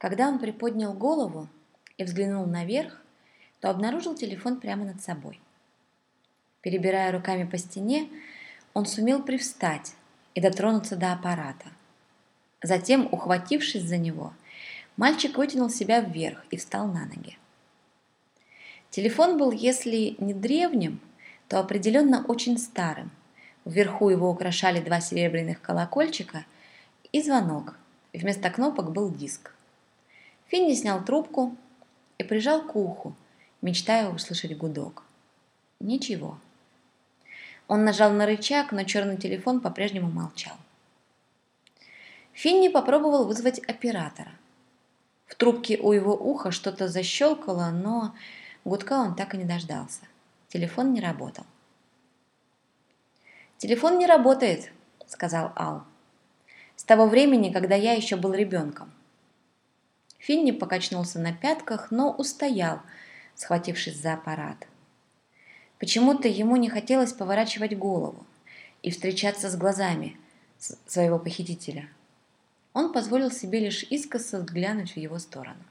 Когда он приподнял голову и взглянул наверх, то обнаружил телефон прямо над собой. Перебирая руками по стене, он сумел привстать и дотронуться до аппарата. Затем, ухватившись за него, мальчик вытянул себя вверх и встал на ноги. Телефон был, если не древним, то определенно очень старым. Вверху его украшали два серебряных колокольчика и звонок. Вместо кнопок был диск. Финни снял трубку и прижал к уху, мечтая услышать гудок. Ничего. Он нажал на рычаг, но черный телефон по-прежнему молчал. Финни попробовал вызвать оператора. В трубке у его уха что-то защелкало, но гудка он так и не дождался. Телефон не работал. «Телефон не работает», — сказал Ал. «С того времени, когда я еще был ребенком. Финни покачнулся на пятках, но устоял, схватившись за аппарат. Почему-то ему не хотелось поворачивать голову и встречаться с глазами своего похитителя. Он позволил себе лишь искоса взглянуть в его сторону.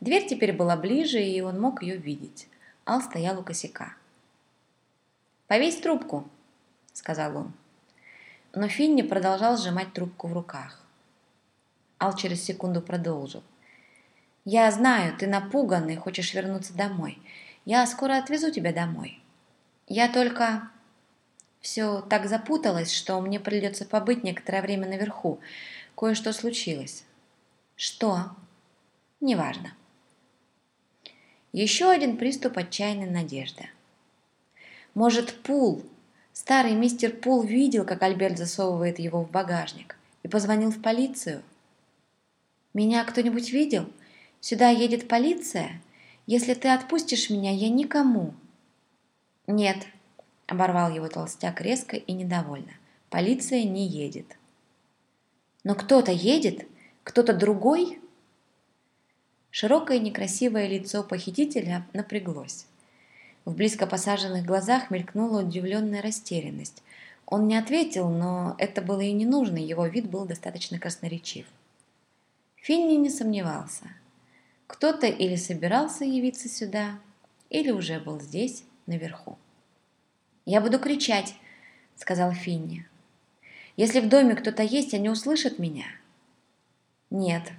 Дверь теперь была ближе, и он мог ее видеть. Ал стоял у косяка. «Повесь трубку», — сказал он. Но Финни продолжал сжимать трубку в руках. Ал через секунду продолжил. «Я знаю, ты напуган и хочешь вернуться домой. Я скоро отвезу тебя домой. Я только...» Все так запуталось, что мне придется побыть некоторое время наверху. Кое-что случилось. Что? Неважно. Еще один приступ отчаянной надежды. Может, Пул, старый мистер Пул видел, как Альберт засовывает его в багажник и позвонил в полицию? Меня кто-нибудь видел? Сюда едет полиция? Если ты отпустишь меня, я никому. Нет, оборвал его толстяк резко и недовольно. Полиция не едет. Но кто-то едет? Кто-то другой? Широкое некрасивое лицо похитителя напряглось. В близко посаженных глазах мелькнула удивленная растерянность. Он не ответил, но это было и не нужно, его вид был достаточно красноречив. Финни не сомневался. Кто-то или собирался явиться сюда, или уже был здесь, наверху. «Я буду кричать», — сказал Финни. «Если в доме кто-то есть, они услышат меня». «Нет,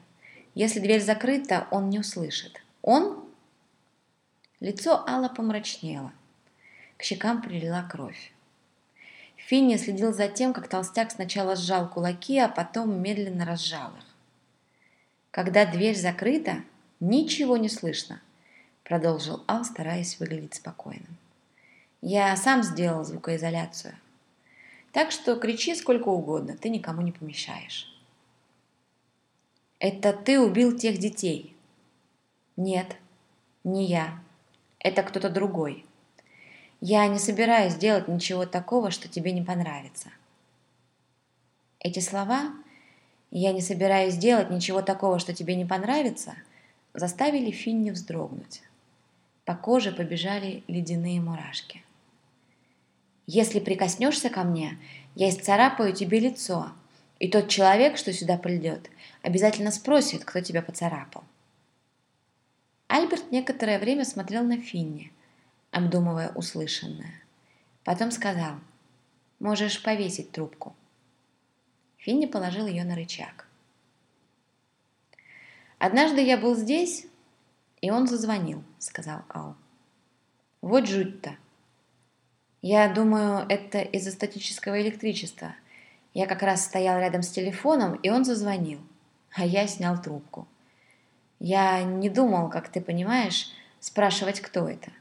если дверь закрыта, он не услышит». «Он?» Лицо Алла помрачнело. К щекам прилила кровь. Финни следил за тем, как толстяк сначала сжал кулаки, а потом медленно разжал их. Когда дверь закрыта, ничего не слышно, продолжил Ал, стараясь выглядеть спокойным. Я сам сделал звукоизоляцию. Так что кричи сколько угодно, ты никому не помешаешь. Это ты убил тех детей? Нет, не я. Это кто-то другой. Я не собираюсь делать ничего такого, что тебе не понравится. Эти слова «Я не собираюсь делать ничего такого, что тебе не понравится», заставили Финни вздрогнуть. По коже побежали ледяные мурашки. «Если прикоснешься ко мне, я исцарапаю тебе лицо, и тот человек, что сюда придет, обязательно спросит, кто тебя поцарапал». Альберт некоторое время смотрел на Финни, обдумывая услышанное. Потом сказал, «Можешь повесить трубку». Финни положил ее на рычаг. «Однажды я был здесь, и он зазвонил», — сказал Ал. «Вот жуть-то. Я думаю, это из-за статического электричества. Я как раз стоял рядом с телефоном, и он зазвонил, а я снял трубку. Я не думал, как ты понимаешь, спрашивать, кто это».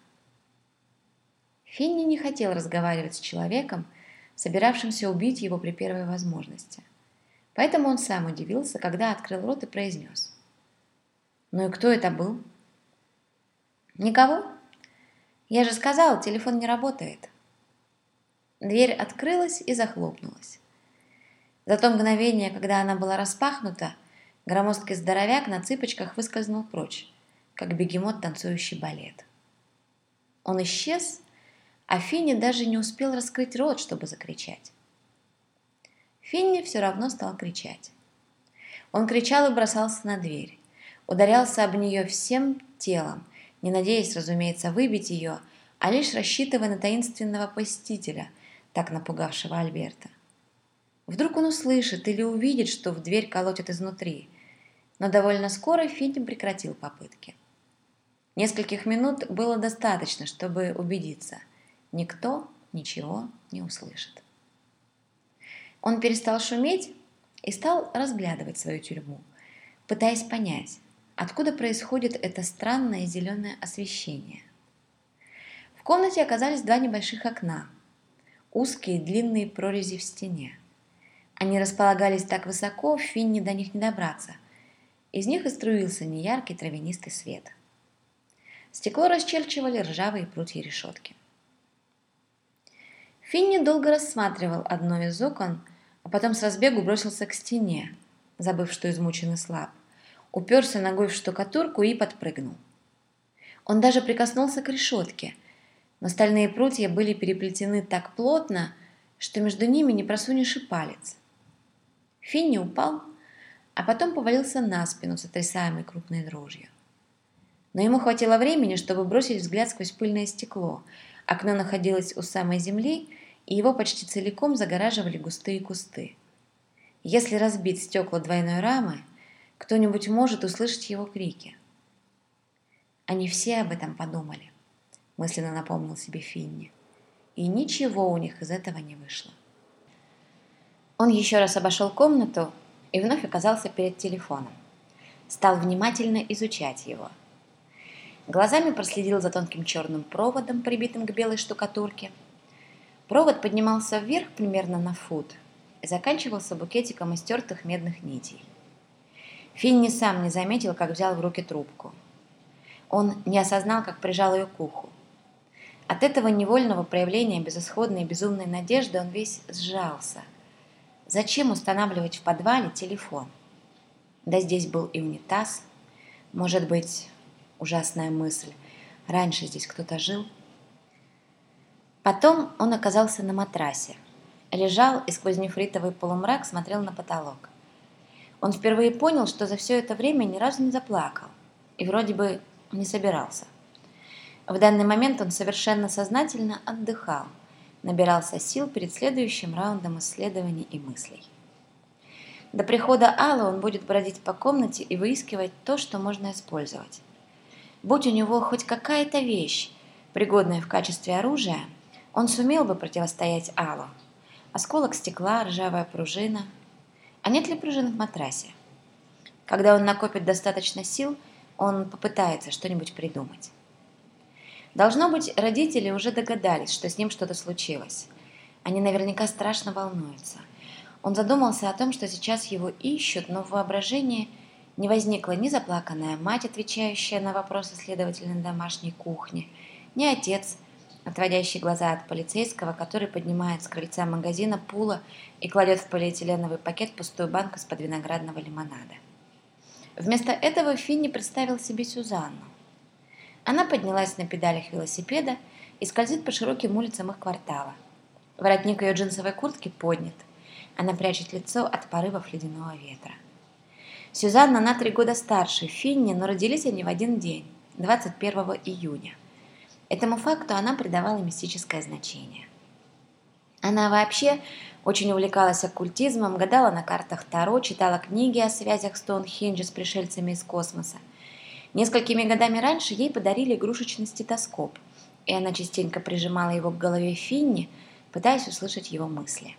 Финни не хотел разговаривать с человеком, собиравшимся убить его при первой возможности. Поэтому он сам удивился, когда открыл рот и произнес. «Ну и кто это был?» «Никого. Я же сказал, телефон не работает». Дверь открылась и захлопнулась. За то мгновение, когда она была распахнута, громоздкий здоровяк на цыпочках выскользнул прочь, как бегемот, танцующий балет. Он исчез, а Финни даже не успел раскрыть рот, чтобы закричать. Финни все равно стал кричать. Он кричал и бросался на дверь, ударялся об нее всем телом, не надеясь, разумеется, выбить ее, а лишь рассчитывая на таинственного посетителя, так напугавшего Альберта. Вдруг он услышит или увидит, что в дверь колотят изнутри, но довольно скоро Финни прекратил попытки. Нескольких минут было достаточно, чтобы убедиться, никто ничего не услышит. Он перестал шуметь и стал разглядывать свою тюрьму, пытаясь понять, откуда происходит это странное зеленое освещение. В комнате оказались два небольших окна, узкие длинные прорези в стене. Они располагались так высоко, в Финне до них не добраться. Из них и струился неяркий травянистый свет. Стекло расчерчивали ржавые прутья решетки. Финни долго рассматривал одно из окон, а потом с разбегу бросился к стене, забыв, что измучен и слаб. Уперся ногой в штукатурку и подпрыгнул. Он даже прикоснулся к решетке, но стальные прутья были переплетены так плотно, что между ними не просунешь и палец. Финни упал, а потом повалился на спину, сотрясаемый крупной дрожью. Но ему хватило времени, чтобы бросить взгляд сквозь пыльное стекло. Окно находилось у самой земли, и его почти целиком загораживали густые кусты. Если разбить стекла двойной рамы, кто-нибудь может услышать его крики. Они все об этом подумали, мысленно напомнил себе Финни. И ничего у них из этого не вышло. Он еще раз обошел комнату и вновь оказался перед телефоном. Стал внимательно изучать его. Глазами проследил за тонким черным проводом, прибитым к белой штукатурке – Провод поднимался вверх примерно на фут и заканчивался букетиком из тертых медных нитей. Финни сам не заметил, как взял в руки трубку. Он не осознал, как прижал ее к уху. От этого невольного проявления безысходной и безумной надежды он весь сжался. Зачем устанавливать в подвале телефон? Да здесь был и унитаз. Может быть, ужасная мысль. Раньше здесь кто-то жил? Потом он оказался на матрасе. Лежал и сквозь нефритовый полумрак смотрел на потолок. Он впервые понял, что за все это время ни разу не заплакал. И вроде бы не собирался. В данный момент он совершенно сознательно отдыхал, набирался сил перед следующим раундом исследований и мыслей. До прихода Аллы он будет бродить по комнате и выискивать то, что можно использовать. Будь у него хоть какая-то вещь, пригодная в качестве оружия – он сумел бы противостоять Аллу. Осколок стекла, ржавая пружина. А нет ли пружины в матрасе? Когда он накопит достаточно сил, он попытается что-нибудь придумать. Должно быть, родители уже догадались, что с ним что-то случилось. Они наверняка страшно волнуются. Он задумался о том, что сейчас его ищут, но в воображении не возникла ни заплаканная мать, отвечающая на вопросы следователя на домашней кухне, ни отец, отводящий глаза от полицейского, который поднимает с крыльца магазина пула и кладет в полиэтиленовый пакет пустую банку из-под виноградного лимонада. Вместо этого Финни представил себе Сюзанну. Она поднялась на педалях велосипеда и скользит по широким улицам их квартала. Воротник ее джинсовой куртки поднят. Она прячет лицо от порывов ледяного ветра. Сюзанна на три года старше Финни, но родились они в один день, 21 июня. Этому факту она придавала мистическое значение. Она вообще очень увлекалась оккультизмом, гадала на картах Таро, читала книги о связях Стоунхенджа с пришельцами из космоса. Несколькими годами раньше ей подарили игрушечный стетоскоп, и она частенько прижимала его к голове Финни, пытаясь услышать его мысли.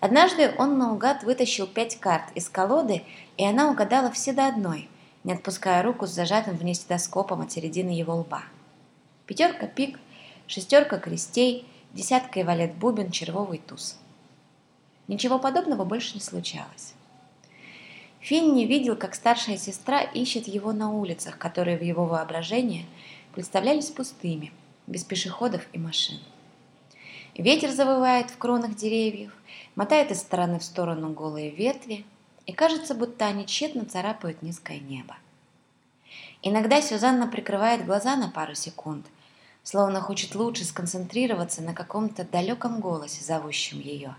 Однажды он наугад вытащил пять карт из колоды, и она угадала все до одной, не отпуская руку с зажатым в ней стетоскопом от середины его лба пятерка пик, шестерка крестей, десятка и валет бубен, червовый туз. Ничего подобного больше не случалось. Финни видел, как старшая сестра ищет его на улицах, которые в его воображении представлялись пустыми, без пешеходов и машин. Ветер завывает в кронах деревьев, мотает из стороны в сторону голые ветви, и кажется, будто они тщетно царапают низкое небо. Иногда Сюзанна прикрывает глаза на пару секунд – словно хочет лучше сконцентрироваться на каком-то далеком голосе, зовущем ее.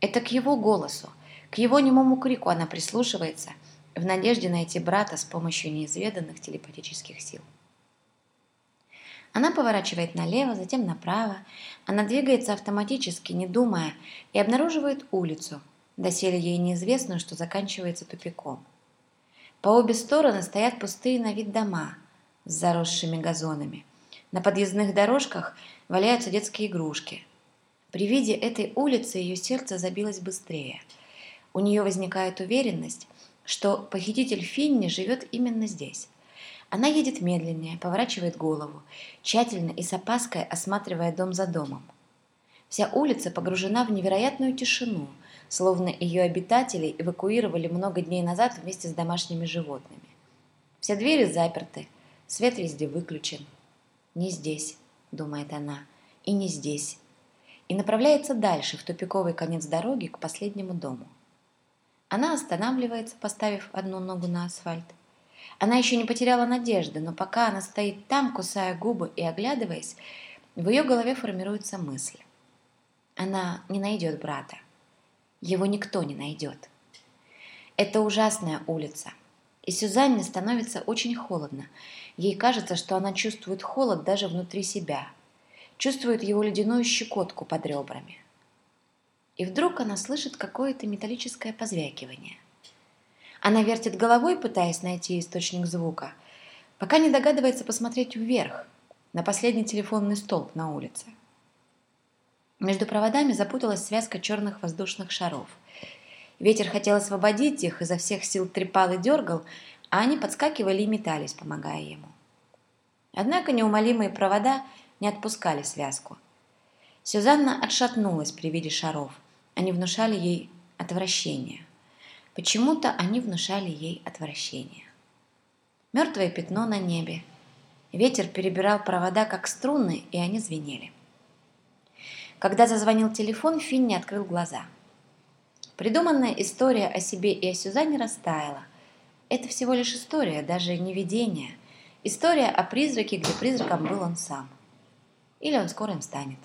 Это к его голосу, К его немому крику она прислушивается в надежде найти брата с помощью неизведанных телепатических сил. Она поворачивает налево, затем направо. Она двигается автоматически, не думая, и обнаруживает улицу, доселе ей неизвестную, что заканчивается тупиком. По обе стороны стоят пустые на вид дома с заросшими газонами. На подъездных дорожках валяются детские игрушки. При виде этой улицы ее сердце забилось быстрее. У нее возникает уверенность, что похититель Финни живет именно здесь. Она едет медленнее, поворачивает голову, тщательно и с опаской осматривая дом за домом. Вся улица погружена в невероятную тишину, словно ее обитатели эвакуировали много дней назад вместе с домашними животными. Все двери заперты, свет везде выключен. «Не здесь», — думает она, — «и не здесь». И направляется дальше, в тупиковый конец дороги, к последнему дому. Она останавливается, поставив одну ногу на асфальт. Она еще не потеряла надежды, но пока она стоит там, кусая губы и оглядываясь, в ее голове формируется мысль. Она не найдет брата. Его никто не найдет. Это ужасная улица. И Сюзанне становится очень холодно. Ей кажется, что она чувствует холод даже внутри себя. Чувствует его ледяную щекотку под ребрами. И вдруг она слышит какое-то металлическое позвякивание – она вертит головой, пытаясь найти источник звука, пока не догадывается посмотреть вверх, на последний телефонный столб на улице. Между проводами запуталась связка черных воздушных шаров. Ветер хотел освободить их, изо всех сил трепал и дергал, а они подскакивали и метались, помогая ему. Однако неумолимые провода не отпускали связку. Сюзанна отшатнулась при виде шаров. Они внушали ей отвращение. Почему-то они внушали ей отвращение. Мертвое пятно на небе. Ветер перебирал провода, как струны, и они звенели. Когда зазвонил телефон, Финни открыл глаза. Придуманная история о себе и о Сюзанне растаяла. Это всего лишь история, даже не видение. История о призраке, где призраком был он сам. Или он скоро им станет.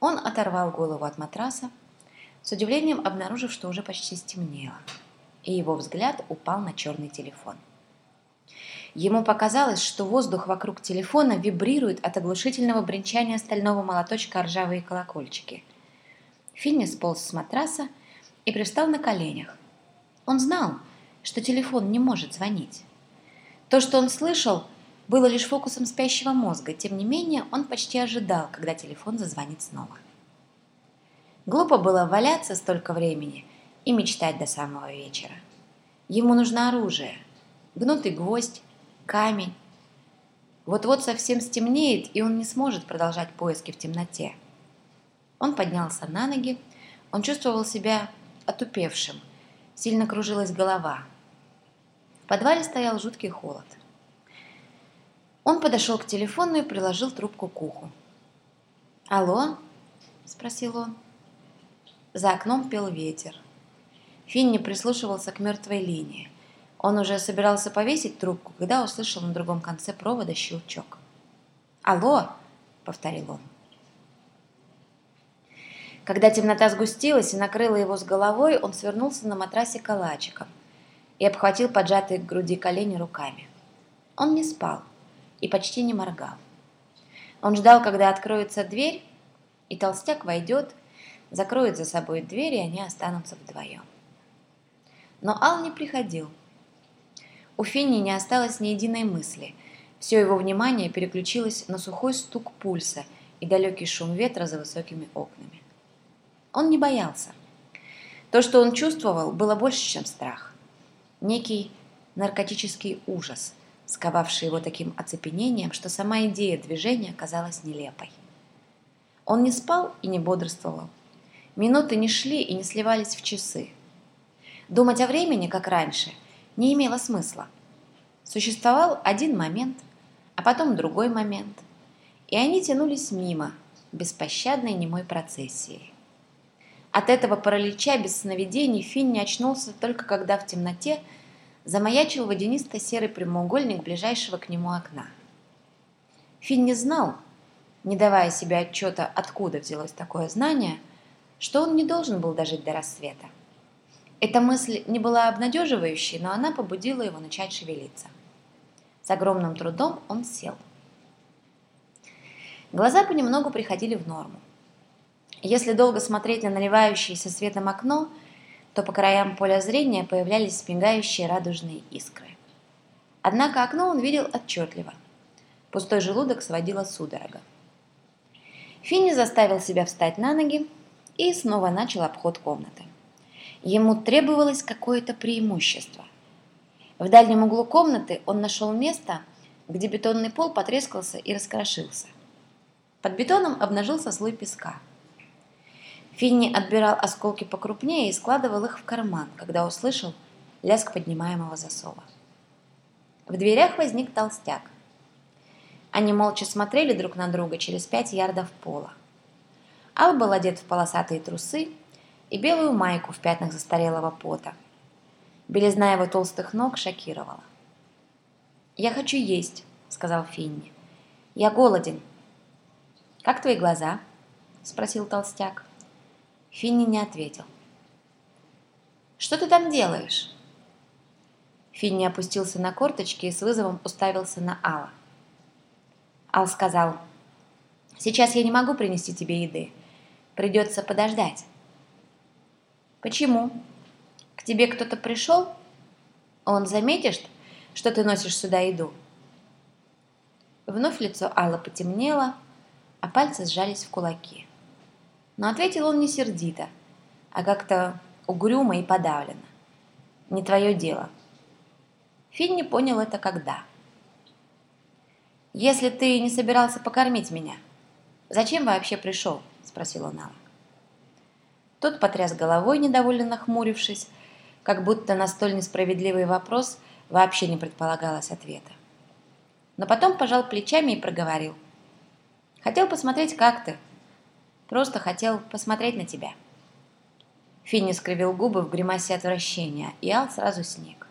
Он оторвал голову от матраса, с удивлением обнаружив, что уже почти стемнело, и его взгляд упал на черный телефон. Ему показалось, что воздух вокруг телефона вибрирует от оглушительного бренчания стального молоточка ржавые колокольчики. Финни сполз с матраса и пристал на коленях. Он знал, что телефон не может звонить. То, что он слышал, было лишь фокусом спящего мозга, тем не менее он почти ожидал, когда телефон зазвонит снова. Глупо было валяться столько времени и мечтать до самого вечера. Ему нужно оружие, гнутый гвоздь, камень. Вот-вот совсем стемнеет, и он не сможет продолжать поиски в темноте. Он поднялся на ноги, он чувствовал себя отупевшим, сильно кружилась голова. Подвале стоял жуткий холод. Он подошел к телефону и приложил трубку к уху. «Алло?» – спросил он. За окном пел ветер. Финни прислушивался к мертвой линии. Он уже собирался повесить трубку, когда услышал на другом конце провода щелчок. «Алло!» — повторил он. Когда темнота сгустилась и накрыла его с головой, он свернулся на матрасе калачиком и обхватил поджатые к груди колени руками. Он не спал и почти не моргал. Он ждал, когда откроется дверь, и толстяк войдет закроет за собой дверь, и они останутся вдвоем. Но Ал не приходил. У Финни не осталось ни единой мысли. Все его внимание переключилось на сухой стук пульса и далекий шум ветра за высокими окнами. Он не боялся. То, что он чувствовал, было больше, чем страх. Некий наркотический ужас, сковавший его таким оцепенением, что сама идея движения казалась нелепой. Он не спал и не бодрствовал. Минуты не шли и не сливались в часы. Думать о времени, как раньше, не имело смысла. Существовал один момент, а потом другой момент, и они тянулись мимо, беспощадной немой процессией. От этого паралича без сновидений Финн не очнулся только когда в темноте замаячил водянисто-серый прямоугольник ближайшего к нему окна. Финн не знал, не давая себе отчета, откуда взялось такое знание – что он не должен был дожить до рассвета. Эта мысль не была обнадеживающей, но она побудила его начать шевелиться. С огромным трудом он сел. Глаза понемногу приходили в норму. Если долго смотреть на наливающееся светом окно, то по краям поля зрения появлялись мигающие радужные искры. Однако окно он видел отчетливо. Пустой желудок сводила судорога. Финни заставил себя встать на ноги и снова начал обход комнаты. Ему требовалось какое-то преимущество. В дальнем углу комнаты он нашел место, где бетонный пол потрескался и раскрошился. Под бетоном обнажился слой песка. Финни отбирал осколки покрупнее и складывал их в карман, когда услышал лязг поднимаемого засова. В дверях возник толстяк. Они молча смотрели друг на друга через пять ярдов пола. Ал был одет в полосатые трусы и белую майку в пятнах застарелого пота. Белизна его толстых ног шокировала. «Я хочу есть», — сказал Финни. «Я голоден». «Как твои глаза?» — спросил толстяк. Финни не ответил. «Что ты там делаешь?» Финни опустился на корточки и с вызовом уставился на Алла. Ал сказал, «Сейчас я не могу принести тебе еды. Придется подождать». «Почему? К тебе кто-то пришел? Он заметишь, что ты носишь сюда еду?» Вновь лицо Алла потемнело, а пальцы сжались в кулаки. Но ответил он не сердито, а как-то угрюмо и подавленно. «Не твое дело». Финни понял это когда. «Если ты не собирался покормить меня, зачем вообще пришел?» – спросил он Алла. Тот потряс головой, недовольно нахмурившись, как будто на столь несправедливый вопрос вообще не предполагалось ответа. Но потом пожал плечами и проговорил. «Хотел посмотреть, как ты. Просто хотел посмотреть на тебя». Финни скривил губы в гримасе отвращения, и Ал сразу сник.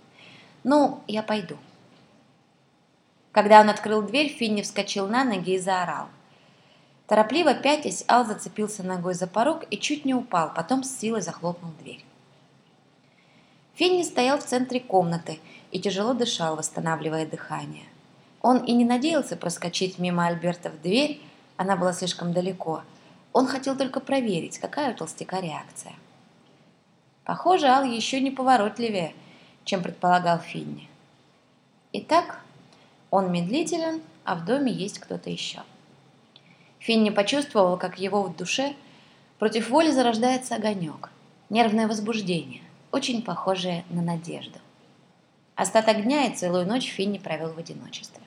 «Ну, я пойду». Когда он открыл дверь, Финни вскочил на ноги и заорал. Торопливо пятясь, Ал зацепился ногой за порог и чуть не упал, потом с силой захлопнул дверь. Финни стоял в центре комнаты и тяжело дышал, восстанавливая дыхание. Он и не надеялся проскочить мимо Альберта в дверь, она была слишком далеко. Он хотел только проверить, какая у толстяка реакция. Похоже, Ал еще не поворотливее – чем предполагал Финни. Итак, он медлителен, а в доме есть кто-то еще. Финни почувствовал, как его в душе против воли зарождается огонек, нервное возбуждение, очень похожее на надежду. Остаток дня и целую ночь Финни провел в одиночестве.